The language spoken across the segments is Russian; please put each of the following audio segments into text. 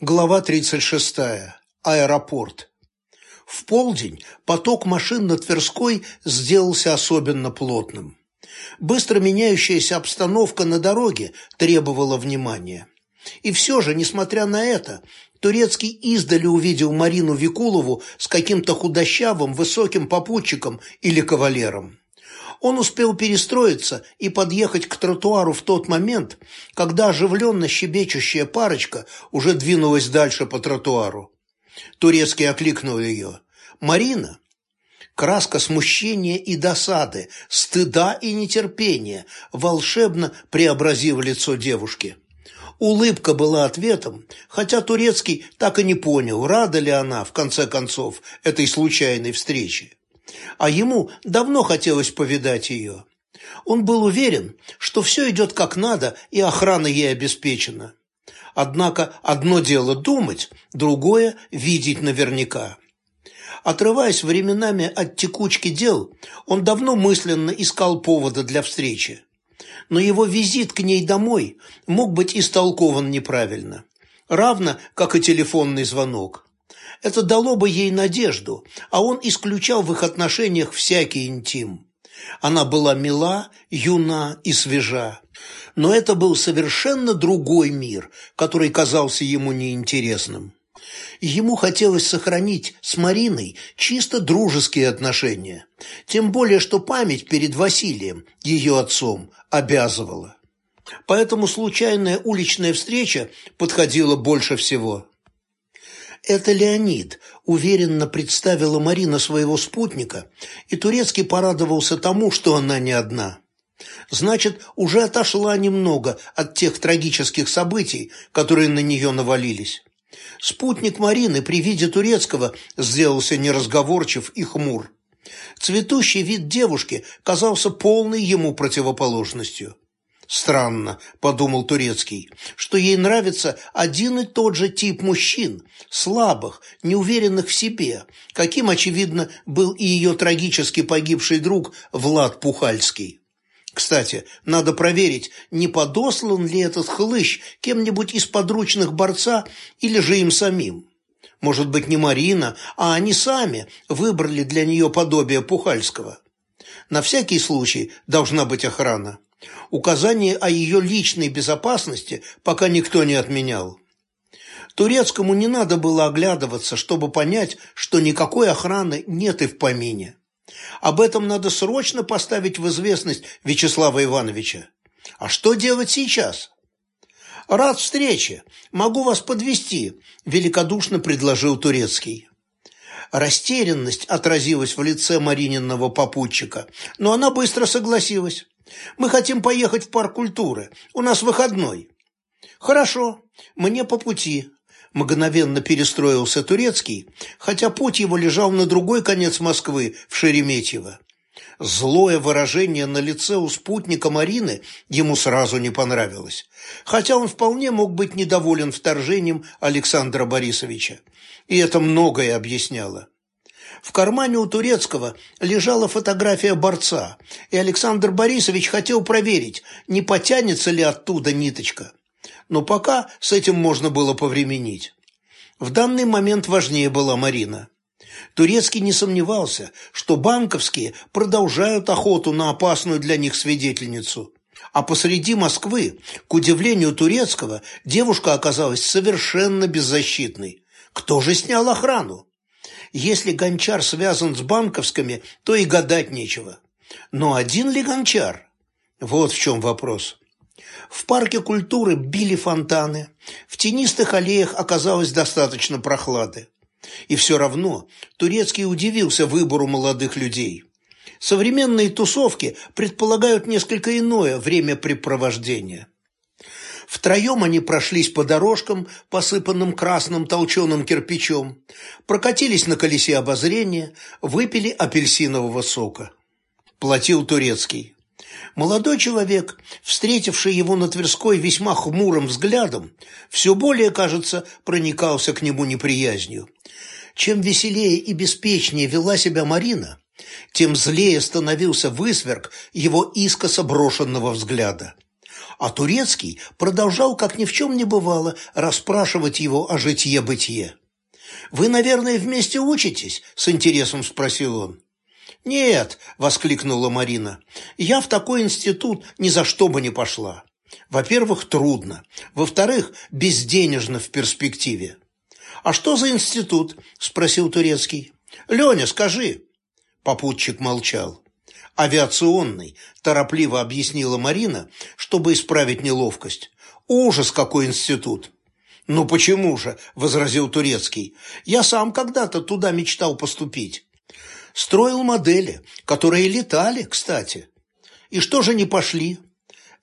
Глава 36. Аэропорт. В полдень поток машин на Тверской сделался особенно плотным. Быстро меняющаяся обстановка на дороге требовала внимания. И все же, несмотря на это, Турецкий издали увидел Марину Викулову с каким-то худощавым высоким попутчиком или кавалером. Он успел перестроиться и подъехать к тротуару в тот момент, когда оживленно щебечущая парочка уже двинулась дальше по тротуару. Турецкий окликнул ее. «Марина!» Краска смущения и досады, стыда и нетерпения волшебно преобразив лицо девушки. Улыбка была ответом, хотя Турецкий так и не понял, рада ли она, в конце концов, этой случайной встрече а ему давно хотелось повидать ее. Он был уверен, что все идет как надо и охрана ей обеспечена. Однако одно дело думать, другое – видеть наверняка. Отрываясь временами от текучки дел, он давно мысленно искал повода для встречи. Но его визит к ней домой мог быть истолкован неправильно, равно как и телефонный звонок. Это дало бы ей надежду, а он исключал в их отношениях всякий интим. Она была мила, юна и свежа. Но это был совершенно другой мир, который казался ему неинтересным. Ему хотелось сохранить с Мариной чисто дружеские отношения, тем более что память перед Василием, ее отцом, обязывала. Поэтому случайная уличная встреча подходила больше всего. «Это Леонид», – уверенно представила Марина своего спутника, и Турецкий порадовался тому, что она не одна. Значит, уже отошла немного от тех трагических событий, которые на нее навалились. Спутник Марины при виде Турецкого сделался неразговорчив и хмур. Цветущий вид девушки казался полной ему противоположностью. Странно, подумал Турецкий, что ей нравится один и тот же тип мужчин, слабых, неуверенных в себе, каким, очевидно, был и ее трагически погибший друг Влад Пухальский. Кстати, надо проверить, не подослан ли этот хлыщ кем-нибудь из подручных борца или же им самим. Может быть, не Марина, а они сами выбрали для нее подобие Пухальского. На всякий случай должна быть охрана. Указание о ее личной безопасности пока никто не отменял. Турецкому не надо было оглядываться, чтобы понять, что никакой охраны нет и в помине. Об этом надо срочно поставить в известность Вячеслава Ивановича. А что делать сейчас? «Рад встрече. Могу вас подвести, великодушно предложил Турецкий. Растерянность отразилась в лице Марининого попутчика, но она быстро согласилась. Мы хотим поехать в парк культуры. У нас выходной. Хорошо, мне по пути. Мгновенно перестроился Турецкий, хотя путь его лежал на другой конец Москвы, в Шереметьево. Злое выражение на лице у спутника Марины ему сразу не понравилось, хотя он вполне мог быть недоволен вторжением Александра Борисовича, и это многое объясняло. В кармане у Турецкого лежала фотография борца, и Александр Борисович хотел проверить, не потянется ли оттуда ниточка. Но пока с этим можно было повременить. В данный момент важнее была Марина. Турецкий не сомневался, что банковские продолжают охоту на опасную для них свидетельницу. А посреди Москвы, к удивлению Турецкого, девушка оказалась совершенно беззащитной. Кто же снял охрану? Если гончар связан с банковскими, то и гадать нечего. Но один ли гончар? Вот в чем вопрос. В парке культуры били фонтаны, в тенистых аллеях оказалось достаточно прохлады. И все равно Турецкий удивился выбору молодых людей. Современные тусовки предполагают несколько иное времяпрепровождение. Втроем они прошлись по дорожкам, посыпанным красным толченым кирпичом, прокатились на колесе обозрения, выпили апельсинового сока. Платил турецкий. Молодой человек, встретивший его на Тверской весьма хмурым взглядом, все более, кажется, проникался к нему неприязнью. Чем веселее и беспечнее вела себя Марина, тем злее становился высверг его искоса брошенного взгляда А Турецкий продолжал, как ни в чем не бывало, расспрашивать его о житье-бытие. «Вы, наверное, вместе учитесь?» – с интересом спросил он. «Нет», – воскликнула Марина, – «я в такой институт ни за что бы не пошла. Во-первых, трудно. Во-вторых, безденежно в перспективе». «А что за институт?» – спросил Турецкий. «Леня, скажи». Попутчик молчал. «Авиационный», – торопливо объяснила Марина, чтобы исправить неловкость. «Ужас, какой институт!» «Ну почему же?» – возразил Турецкий. «Я сам когда-то туда мечтал поступить. Строил модели, которые летали, кстати. И что же не пошли?»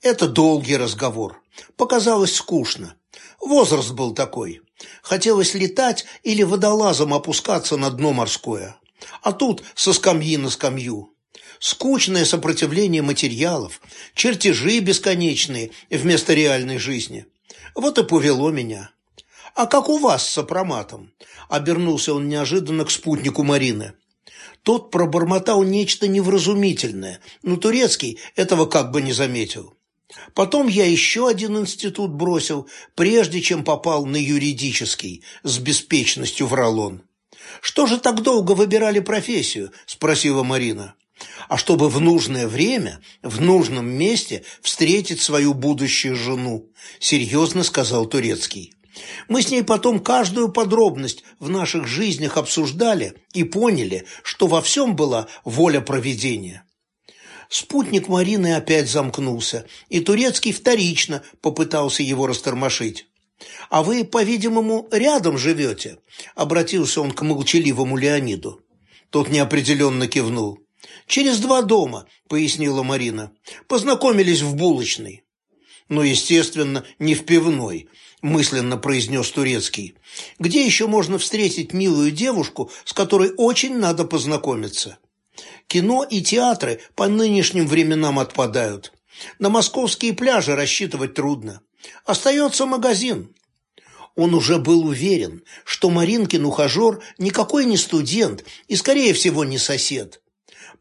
Это долгий разговор. Показалось скучно. Возраст был такой. Хотелось летать или водолазом опускаться на дно морское. А тут со скамьи на скамью. Скучное сопротивление материалов, чертежи бесконечные вместо реальной жизни. Вот и повело меня. «А как у вас с сопроматом?» Обернулся он неожиданно к спутнику Марины. Тот пробормотал нечто невразумительное, но Турецкий этого как бы не заметил. Потом я еще один институт бросил, прежде чем попал на юридический, с беспечностью врал он. «Что же так долго выбирали профессию?» – спросила Марина. «А чтобы в нужное время, в нужном месте встретить свою будущую жену», – серьезно сказал Турецкий. «Мы с ней потом каждую подробность в наших жизнях обсуждали и поняли, что во всем была воля проведения». Спутник Марины опять замкнулся, и Турецкий вторично попытался его растормошить. «А вы, по-видимому, рядом живете?» – обратился он к молчаливому Леониду. Тот неопределенно кивнул. «Через два дома», – пояснила Марина. «Познакомились в булочной». «Ну, естественно, не в пивной», – мысленно произнес Турецкий. «Где еще можно встретить милую девушку, с которой очень надо познакомиться?» Кино и театры по нынешним временам отпадают. На московские пляжи рассчитывать трудно. Остается магазин. Он уже был уверен, что Маринкин ухажер никакой не студент и, скорее всего, не сосед.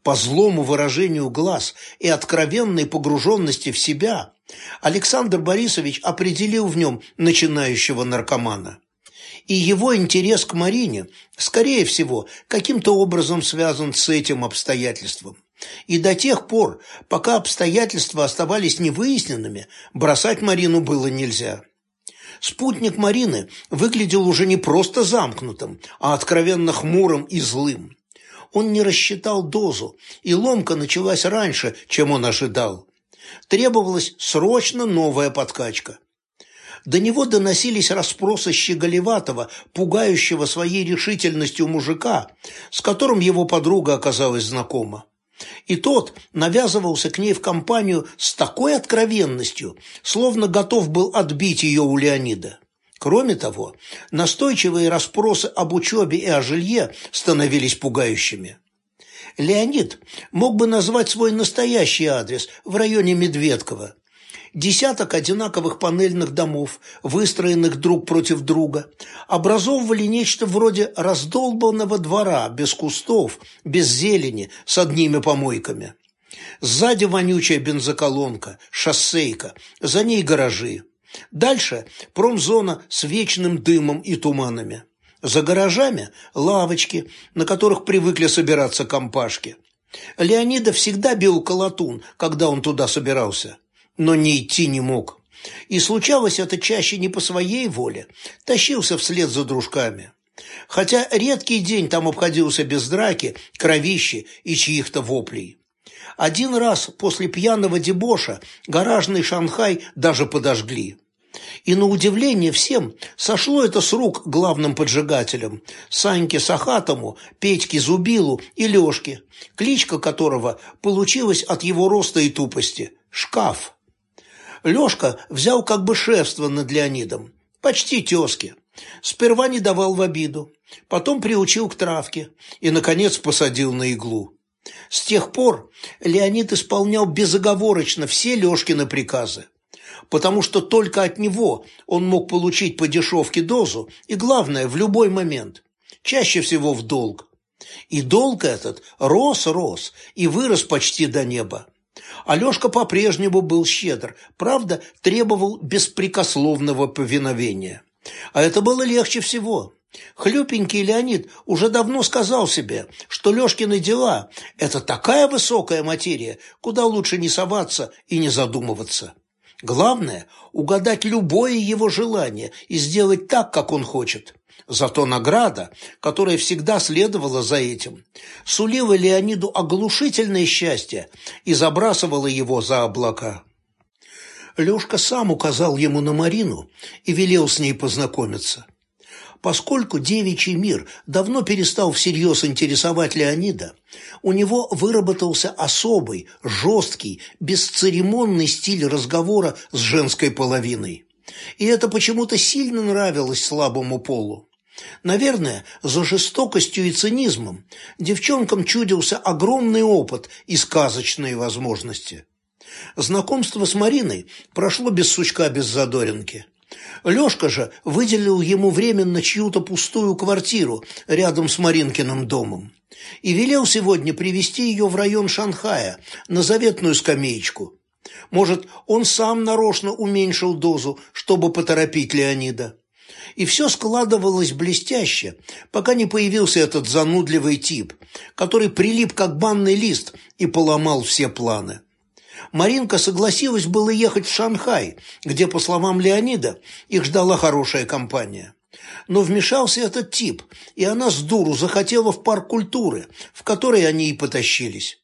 По злому выражению глаз и откровенной погруженности в себя Александр Борисович определил в нем начинающего наркомана и его интерес к Марине, скорее всего, каким-то образом связан с этим обстоятельством. И до тех пор, пока обстоятельства оставались невыясненными, бросать Марину было нельзя. Спутник Марины выглядел уже не просто замкнутым, а откровенно хмурым и злым. Он не рассчитал дозу, и ломка началась раньше, чем он ожидал. Требовалась срочно новая подкачка. До него доносились расспросы Щеголеватого, пугающего своей решительностью мужика, с которым его подруга оказалась знакома. И тот навязывался к ней в компанию с такой откровенностью, словно готов был отбить ее у Леонида. Кроме того, настойчивые расспросы об учебе и о жилье становились пугающими. Леонид мог бы назвать свой настоящий адрес в районе Медведково, Десяток одинаковых панельных домов, выстроенных друг против друга, образовывали нечто вроде раздолбанного двора, без кустов, без зелени, с одними помойками. Сзади вонючая бензоколонка, шоссейка, за ней гаражи. Дальше промзона с вечным дымом и туманами. За гаражами лавочки, на которых привыкли собираться компашки. Леонида всегда бил колотун, когда он туда собирался но не идти не мог. И случалось это чаще не по своей воле, тащился вслед за дружками. Хотя редкий день там обходился без драки, кровищи и чьих-то воплей. Один раз после пьяного дебоша гаражный Шанхай даже подожгли. И на удивление всем сошло это с рук главным поджигателям – Саньке Сахатому, Петьке Зубилу и Лешке, кличка которого получилась от его роста и тупости – Шкаф. Лешка взял как бы шефство над Леонидом, почти тезки. Сперва не давал в обиду, потом приучил к травке и, наконец, посадил на иглу. С тех пор Леонид исполнял безоговорочно все Лешкины приказы, потому что только от него он мог получить по дешевке дозу и, главное, в любой момент, чаще всего в долг. И долг этот рос-рос и вырос почти до неба. Алешка по-прежнему был щедр, правда, требовал беспрекословного повиновения. А это было легче всего. Хлюпенький Леонид уже давно сказал себе, что Лешкины дела – это такая высокая материя, куда лучше не соваться и не задумываться. Главное – угадать любое его желание и сделать так, как он хочет. Зато награда, которая всегда следовала за этим, сулила Леониду оглушительное счастье и забрасывала его за облака. Лешка сам указал ему на Марину и велел с ней познакомиться. Поскольку девичий мир давно перестал всерьез интересовать Леонида, у него выработался особый, жесткий, бесцеремонный стиль разговора с женской половиной. И это почему-то сильно нравилось слабому полу. Наверное, за жестокостью и цинизмом девчонкам чудился огромный опыт и сказочные возможности. Знакомство с Мариной прошло без сучка, без задоринки. Лешка же выделил ему временно чью-то пустую квартиру рядом с Маринкиным домом и велел сегодня привести ее в район Шанхая на заветную скамеечку. Может, он сам нарочно уменьшил дозу, чтобы поторопить Леонида. И все складывалось блестяще, пока не появился этот занудливый тип, который прилип как банный лист и поломал все планы. Маринка согласилась было ехать в Шанхай, где, по словам Леонида, их ждала хорошая компания. Но вмешался этот тип, и она с дуру захотела в парк культуры, в который они и потащились.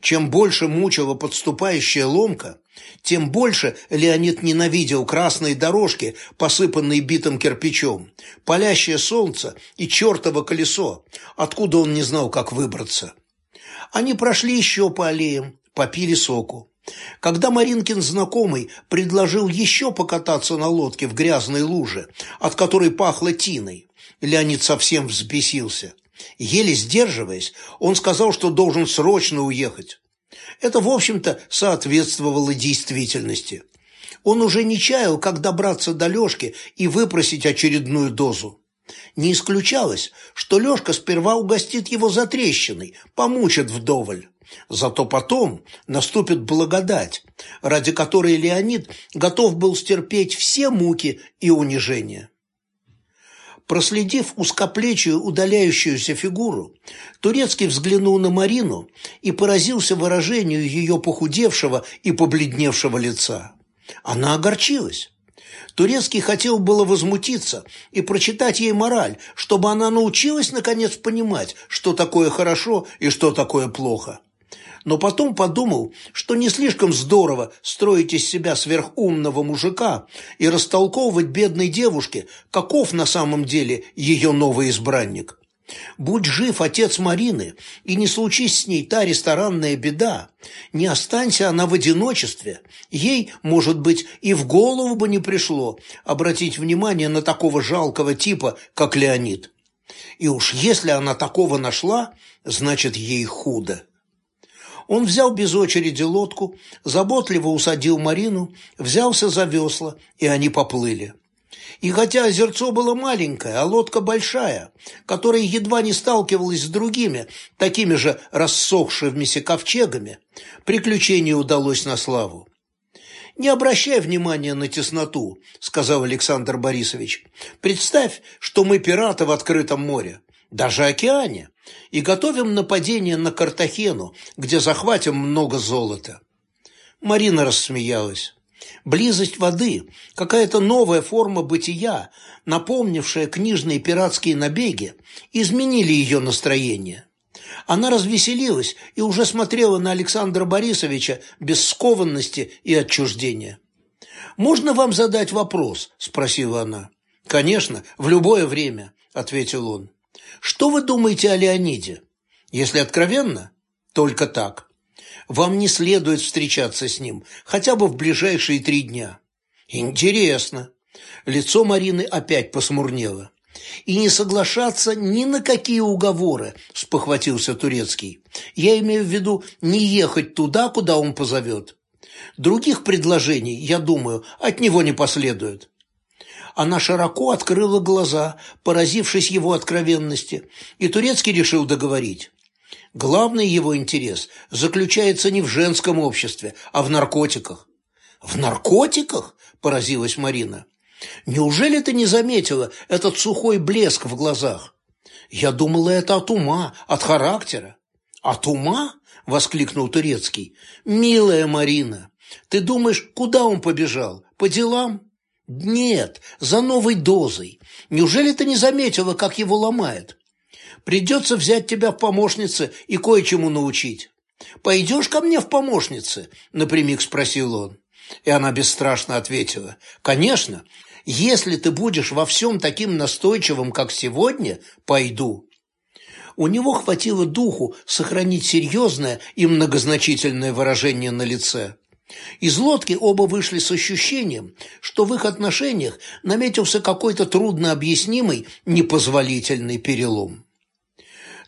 Чем больше мучила подступающая ломка, тем больше Леонид ненавидел красные дорожки, посыпанные битым кирпичом, палящее солнце и чертово колесо, откуда он не знал, как выбраться. Они прошли еще по аллеям, попили соку. Когда Маринкин знакомый предложил еще покататься на лодке в грязной луже, от которой пахло тиной, Леонид совсем взбесился. Еле сдерживаясь, он сказал, что должен срочно уехать. Это, в общем-то, соответствовало действительности. Он уже не чаял, как добраться до Лешки и выпросить очередную дозу. Не исключалось, что Лешка сперва угостит его за трещиной, помучит вдоволь. Зато потом наступит благодать, ради которой Леонид готов был стерпеть все муки и унижения. Проследив узкоплечую удаляющуюся фигуру, Турецкий взглянул на Марину и поразился выражению ее похудевшего и побледневшего лица. Она огорчилась. Турецкий хотел было возмутиться и прочитать ей мораль, чтобы она научилась наконец понимать, что такое хорошо и что такое плохо но потом подумал, что не слишком здорово строить из себя сверхумного мужика и растолковывать бедной девушке, каков на самом деле ее новый избранник. Будь жив отец Марины, и не случись с ней та ресторанная беда, не останься она в одиночестве, ей, может быть, и в голову бы не пришло обратить внимание на такого жалкого типа, как Леонид. И уж если она такого нашла, значит, ей худо. Он взял без очереди лодку, заботливо усадил Марину, взялся за весла, и они поплыли. И хотя озерцо было маленькое, а лодка большая, которая едва не сталкивалась с другими, такими же рассохшимися ковчегами, приключение удалось на славу. «Не обращай внимания на тесноту», — сказал Александр Борисович. «Представь, что мы пираты в открытом море, даже океане и готовим нападение на Картахену, где захватим много золота». Марина рассмеялась. Близость воды, какая-то новая форма бытия, напомнившая книжные пиратские набеги, изменили ее настроение. Она развеселилась и уже смотрела на Александра Борисовича без скованности и отчуждения. «Можно вам задать вопрос?» – спросила она. «Конечно, в любое время», – ответил он. Что вы думаете о Леониде? Если откровенно, только так. Вам не следует встречаться с ним, хотя бы в ближайшие три дня. Интересно. Лицо Марины опять посмурнело. И не соглашаться ни на какие уговоры, спохватился Турецкий. Я имею в виду не ехать туда, куда он позовет. Других предложений, я думаю, от него не последует. Она широко открыла глаза, поразившись его откровенности, и Турецкий решил договорить. Главный его интерес заключается не в женском обществе, а в наркотиках. «В наркотиках?» – поразилась Марина. «Неужели ты не заметила этот сухой блеск в глазах? Я думала, это от ума, от характера». «От ума?» – воскликнул Турецкий. «Милая Марина, ты думаешь, куда он побежал? По делам?» «Нет, за новой дозой. Неужели ты не заметила, как его ломает? Придется взять тебя в помощницы и кое-чему научить. Пойдешь ко мне в помощницы?» – напрямик спросил он. И она бесстрашно ответила. «Конечно, если ты будешь во всем таким настойчивым, как сегодня, пойду». У него хватило духу сохранить серьезное и многозначительное выражение на лице. Из лодки оба вышли с ощущением, что в их отношениях наметился какой-то трудно объяснимый, непозволительный перелом.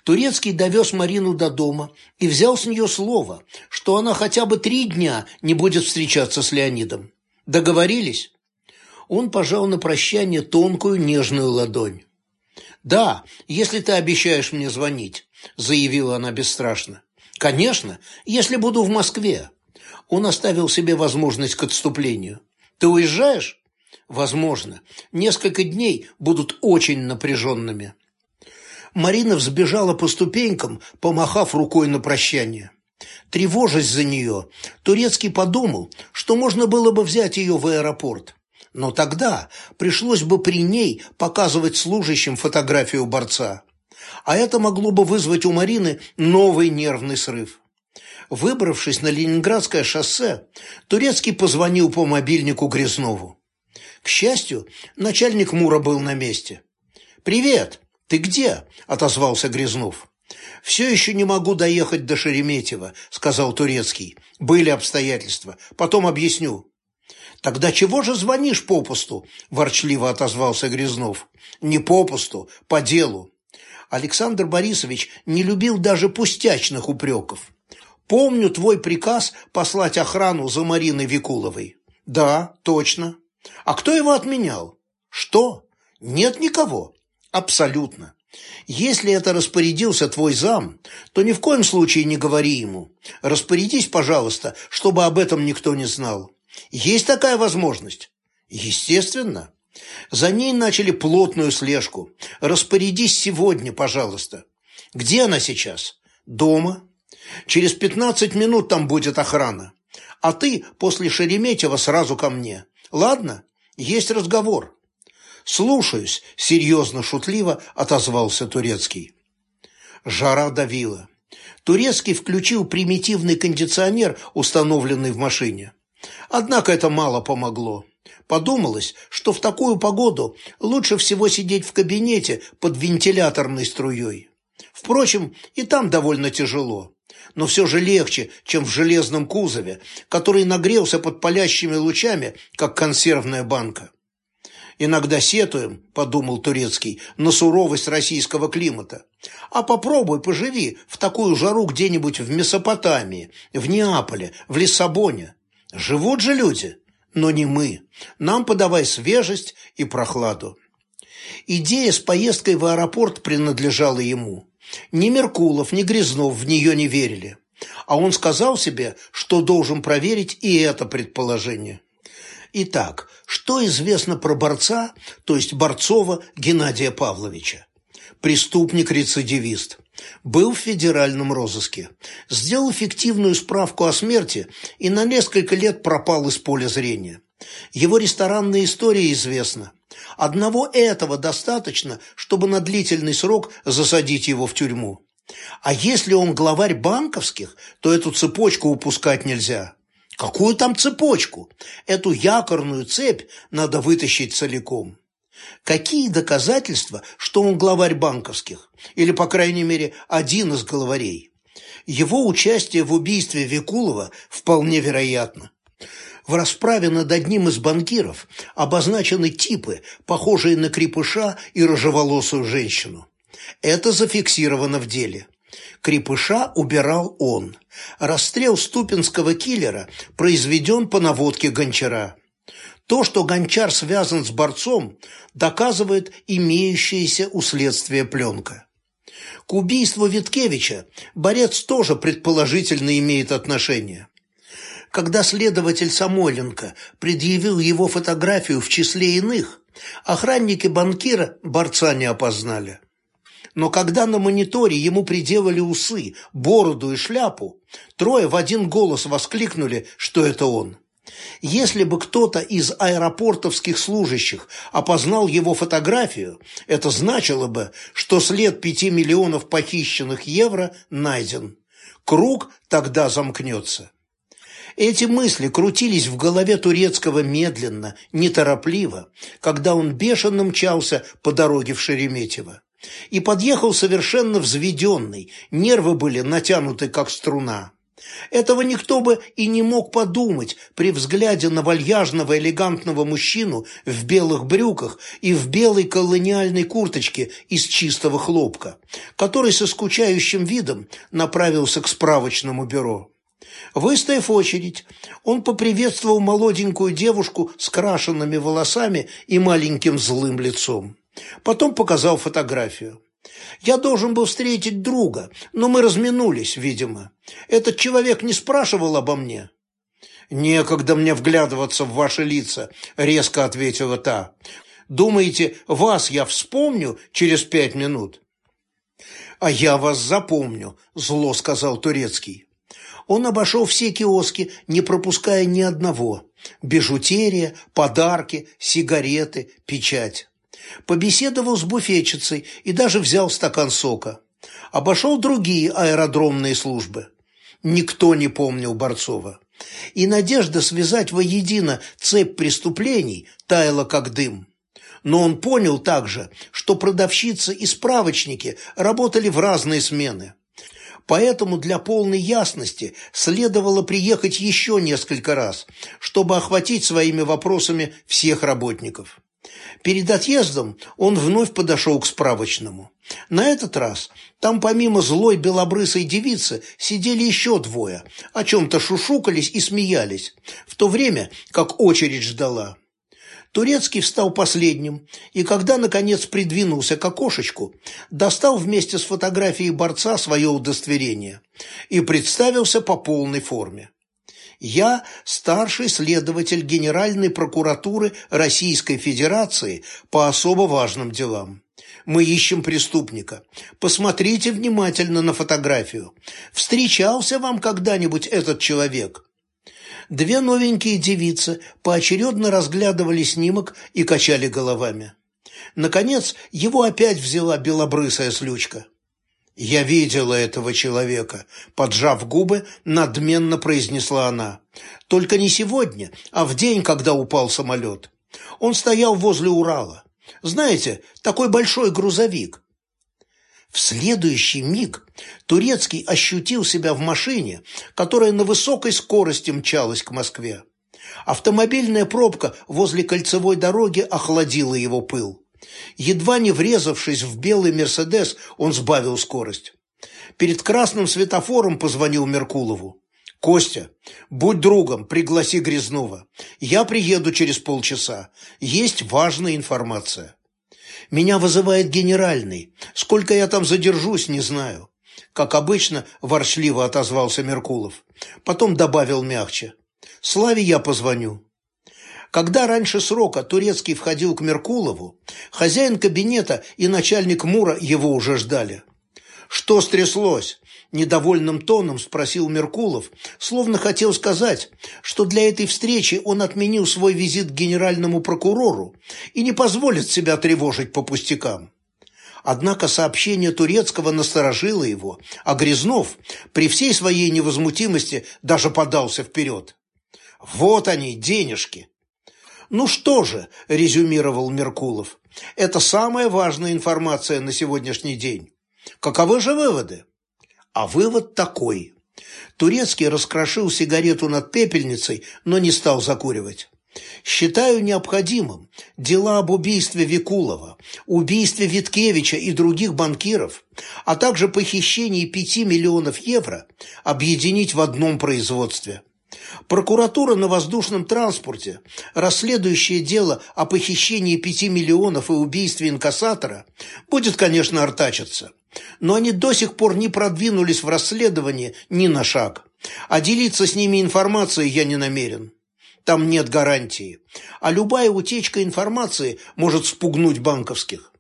Турецкий довез Марину до дома и взял с нее слово, что она хотя бы три дня не будет встречаться с Леонидом. Договорились? Он пожал на прощание тонкую нежную ладонь. «Да, если ты обещаешь мне звонить», – заявила она бесстрашно. «Конечно, если буду в Москве». Он оставил себе возможность к отступлению. «Ты уезжаешь?» «Возможно. Несколько дней будут очень напряженными». Марина взбежала по ступенькам, помахав рукой на прощание. Тревожась за нее, Турецкий подумал, что можно было бы взять ее в аэропорт. Но тогда пришлось бы при ней показывать служащим фотографию борца. А это могло бы вызвать у Марины новый нервный срыв. Выбравшись на Ленинградское шоссе, Турецкий позвонил по мобильнику Грязнову. К счастью, начальник Мура был на месте. «Привет!» «Ты где?» – отозвался Грязнов. «Все еще не могу доехать до Шереметьева», – сказал Турецкий. «Были обстоятельства. Потом объясню». «Тогда чего же звонишь попусту?» – ворчливо отозвался Грязнов. «Не попусту, по делу». Александр Борисович не любил даже пустячных упреков. «Помню твой приказ послать охрану за Мариной Викуловой». «Да, точно». «А кто его отменял?» «Что? Нет никого. Абсолютно. Если это распорядился твой зам, то ни в коем случае не говори ему. Распорядись, пожалуйста, чтобы об этом никто не знал. Есть такая возможность? Естественно. За ней начали плотную слежку. Распорядись сегодня, пожалуйста. Где она сейчас? Дома. Через пятнадцать минут там будет охрана. А ты после Шереметьева сразу ко мне. Ладно? Есть разговор. «Слушаюсь», – серьезно-шутливо отозвался Турецкий. Жара давила. Турецкий включил примитивный кондиционер, установленный в машине. Однако это мало помогло. Подумалось, что в такую погоду лучше всего сидеть в кабинете под вентиляторной струей. Впрочем, и там довольно тяжело, но все же легче, чем в железном кузове, который нагрелся под палящими лучами, как консервная банка. Иногда сетуем, подумал Турецкий, на суровость российского климата. А попробуй поживи в такую жару где-нибудь в Месопотамии, в Неаполе, в Лиссабоне. Живут же люди, но не мы. Нам подавай свежесть и прохладу. Идея с поездкой в аэропорт принадлежала ему. Ни Меркулов, ни Грязнов в нее не верили. А он сказал себе, что должен проверить и это предположение. Итак, что известно про борца, то есть Борцова Геннадия Павловича? Преступник-рецидивист. Был в федеральном розыске. Сделал фиктивную справку о смерти и на несколько лет пропал из поля зрения. Его ресторанная история известна. Одного этого достаточно, чтобы на длительный срок засадить его в тюрьму. А если он главарь банковских, то эту цепочку упускать нельзя. Какую там цепочку? Эту якорную цепь надо вытащить целиком. Какие доказательства, что он главарь банковских? Или, по крайней мере, один из главарей? Его участие в убийстве Викулова вполне вероятно. В расправе над одним из банкиров обозначены типы, похожие на крепыша и рыжеволосую женщину. Это зафиксировано в деле. Крепыша убирал он. Расстрел ступинского киллера произведен по наводке Гончара. То, что Гончар связан с борцом, доказывает имеющаяся у следствия пленка. К убийству Виткевича борец тоже предположительно имеет отношение. Когда следователь Самойленко предъявил его фотографию в числе иных, охранники банкира борца не опознали. Но когда на мониторе ему приделали усы, бороду и шляпу, трое в один голос воскликнули, что это он. Если бы кто-то из аэропортовских служащих опознал его фотографию, это значило бы, что след пяти миллионов похищенных евро найден. Круг тогда замкнется. Эти мысли крутились в голове Турецкого медленно, неторопливо, когда он бешено мчался по дороге в Шереметьево. И подъехал совершенно взведенный, нервы были натянуты, как струна. Этого никто бы и не мог подумать при взгляде на вальяжного элегантного мужчину в белых брюках и в белой колониальной курточке из чистого хлопка, который со скучающим видом направился к справочному бюро. Выстояв очередь, он поприветствовал молоденькую девушку с крашенными волосами и маленьким злым лицом. Потом показал фотографию. Я должен был встретить друга, но мы разминулись, видимо. Этот человек не спрашивал обо мне. «Некогда мне вглядываться в ваши лица», — резко ответила та. «Думаете, вас я вспомню через пять минут?» «А я вас запомню», — зло сказал Турецкий. Он обошел все киоски, не пропуская ни одного. Бижутерия, подарки, сигареты, печать. Побеседовал с буфетчицей и даже взял стакан сока. Обошел другие аэродромные службы. Никто не помнил Борцова. И надежда связать воедино цепь преступлений таяла как дым. Но он понял также, что продавщицы и справочники работали в разные смены. Поэтому для полной ясности следовало приехать еще несколько раз, чтобы охватить своими вопросами всех работников. Перед отъездом он вновь подошел к справочному. На этот раз там помимо злой белобрысой девицы сидели еще двое, о чем-то шушукались и смеялись, в то время как очередь ждала. Турецкий встал последним, и когда, наконец, придвинулся к окошечку, достал вместе с фотографией борца свое удостоверение и представился по полной форме. Я старший следователь Генеральной прокуратуры Российской Федерации по особо важным делам. Мы ищем преступника. Посмотрите внимательно на фотографию. Встречался вам когда-нибудь этот человек? Две новенькие девицы поочередно разглядывали снимок и качали головами. Наконец, его опять взяла белобрысая слючка. «Я видела этого человека», – поджав губы, надменно произнесла она. «Только не сегодня, а в день, когда упал самолет. Он стоял возле Урала. Знаете, такой большой грузовик». В следующий миг Турецкий ощутил себя в машине, которая на высокой скорости мчалась к Москве. Автомобильная пробка возле кольцевой дороги охладила его пыл. Едва не врезавшись в белый «Мерседес», он сбавил скорость. Перед красным светофором позвонил Меркулову. «Костя, будь другом, пригласи Грязнова. Я приеду через полчаса. Есть важная информация». «Меня вызывает генеральный. Сколько я там задержусь, не знаю». Как обычно, ворчливо отозвался Меркулов. Потом добавил мягче. «Славе я позвоню». Когда раньше срока Турецкий входил к Меркулову, хозяин кабинета и начальник МУРа его уже ждали. «Что стряслось?» – недовольным тоном спросил Меркулов, словно хотел сказать, что для этой встречи он отменил свой визит к генеральному прокурору и не позволит себя тревожить по пустякам. Однако сообщение Турецкого насторожило его, а Грязнов при всей своей невозмутимости даже подался вперед. «Вот они, денежки!» «Ну что же», – резюмировал Меркулов, – «это самая важная информация на сегодняшний день. Каковы же выводы?» А вывод такой. Турецкий раскрошил сигарету над пепельницей, но не стал закуривать. Считаю необходимым дела об убийстве Викулова, убийстве Виткевича и других банкиров, а также похищении пяти миллионов евро объединить в одном производстве. Прокуратура на воздушном транспорте, расследующее дело о похищении пяти миллионов и убийстве инкассатора, будет, конечно, артачиться. но они до сих пор не продвинулись в расследовании ни на шаг. А делиться с ними информацией я не намерен. Там нет гарантии. А любая утечка информации может спугнуть банковских.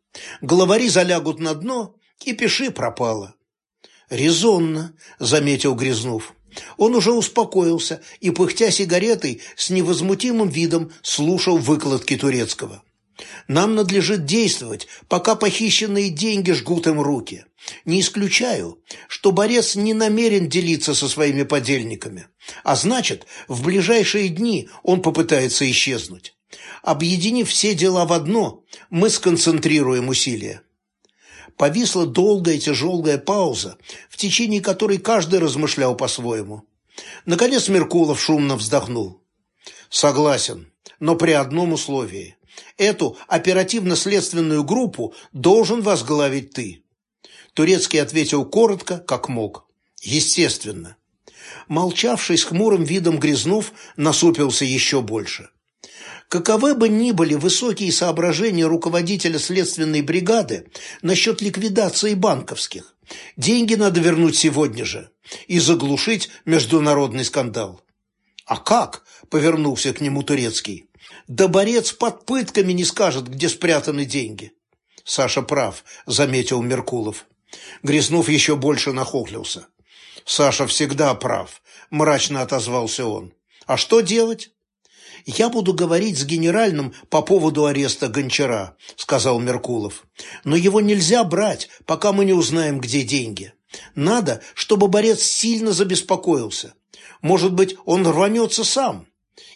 Главари залягут на дно, и пиши пропало. «Резонно», — заметил Грязнов. Он уже успокоился и, пыхтя сигаретой, с невозмутимым видом слушал выкладки турецкого. Нам надлежит действовать, пока похищенные деньги жгут им руки. Не исключаю, что борец не намерен делиться со своими подельниками, а значит, в ближайшие дни он попытается исчезнуть. Объединив все дела в одно, мы сконцентрируем усилия. Повисла долгая тяжелая пауза, в течение которой каждый размышлял по-своему. Наконец Меркулов шумно вздохнул. «Согласен, но при одном условии. Эту оперативно-следственную группу должен возглавить ты». Турецкий ответил коротко, как мог. «Естественно». Молчавший с хмурым видом Грязнов насупился еще больше. Каковы бы ни были высокие соображения руководителя следственной бригады насчет ликвидации банковских, деньги надо вернуть сегодня же и заглушить международный скандал. «А как?» – повернулся к нему Турецкий. «Да борец под пытками не скажет, где спрятаны деньги». «Саша прав», – заметил Меркулов. Грязнов еще больше нахохлился. «Саша всегда прав», – мрачно отозвался он. «А что делать?» «Я буду говорить с генеральным по поводу ареста Гончара», – сказал Меркулов. «Но его нельзя брать, пока мы не узнаем, где деньги. Надо, чтобы борец сильно забеспокоился. Может быть, он рванется сам.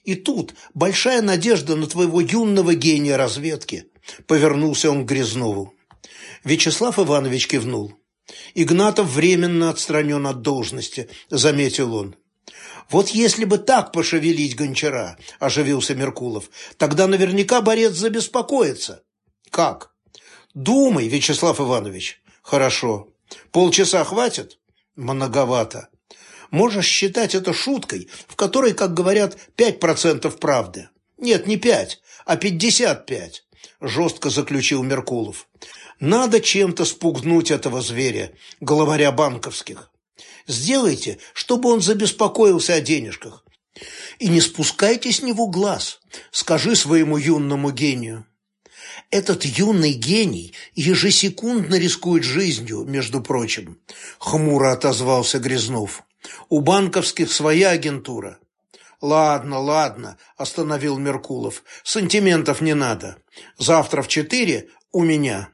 И тут большая надежда на твоего юного гения разведки», – повернулся он к Грязнову. Вячеслав Иванович кивнул. «Игнатов временно отстранен от должности», – заметил он. «Вот если бы так пошевелить гончара», – оживился Меркулов, – «тогда наверняка борец забеспокоится». «Как?» «Думай, Вячеслав Иванович». «Хорошо. Полчаса хватит?» «Многовато. Можешь считать это шуткой, в которой, как говорят, пять процентов правды». «Нет, не пять, а пятьдесят пять», – жестко заключил Меркулов. «Надо чем-то спугнуть этого зверя, главаря банковских». Сделайте, чтобы он забеспокоился о денежках. И не спускайте с него глаз. Скажи своему юному гению. Этот юный гений ежесекундно рискует жизнью, между прочим, хмуро отозвался Грязнов. У банковских своя агентура. «Ладно, ладно», – остановил Меркулов. «Сантиментов не надо. Завтра в четыре у меня».